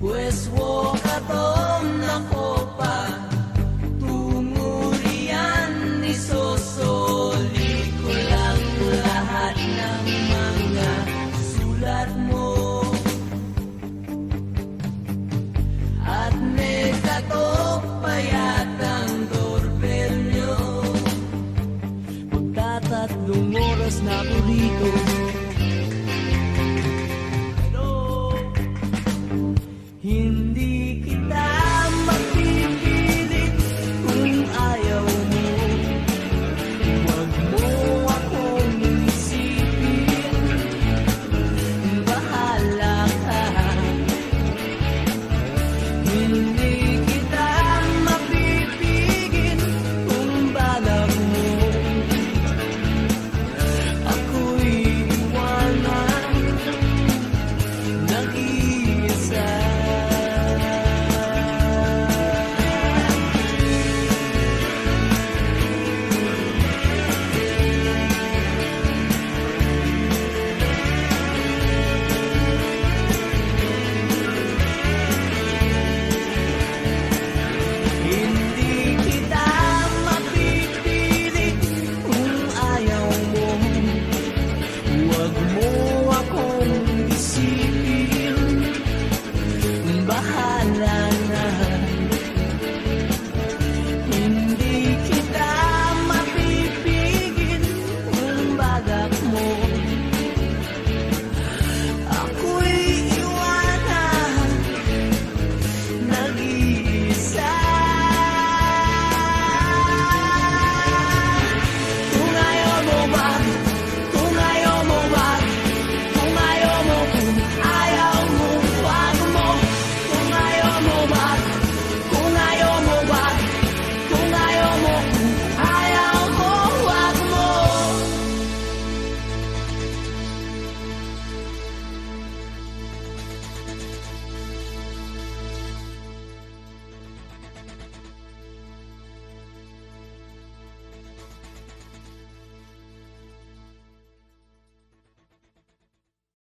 We walk at home na